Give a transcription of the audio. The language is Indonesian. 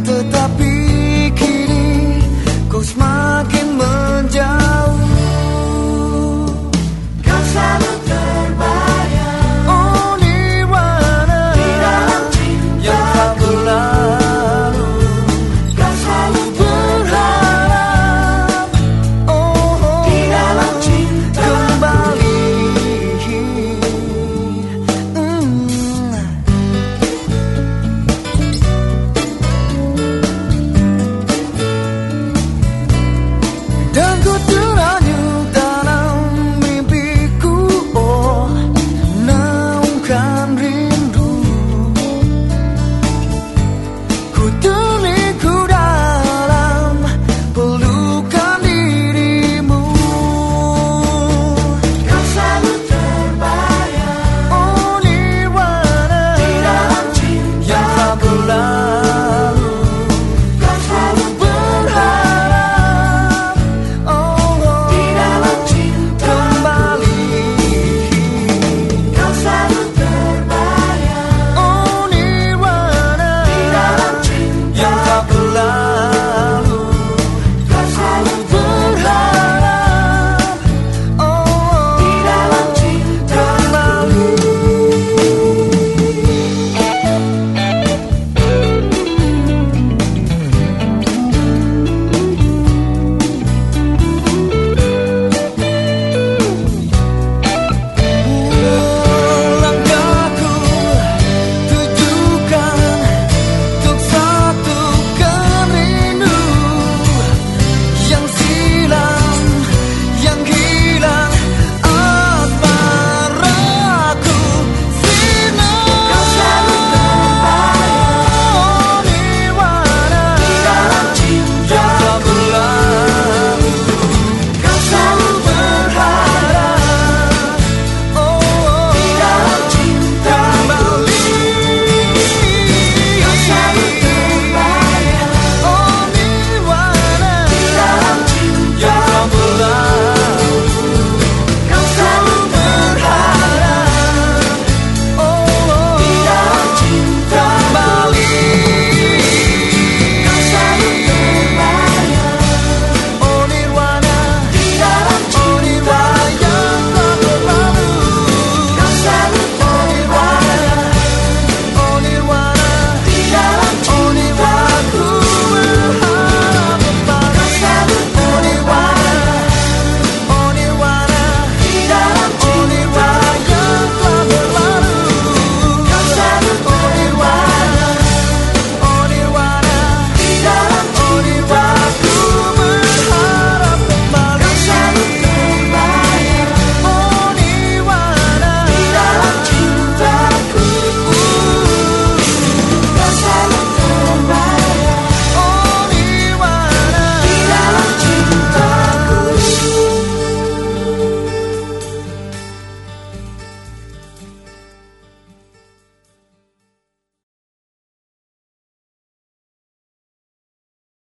tetapi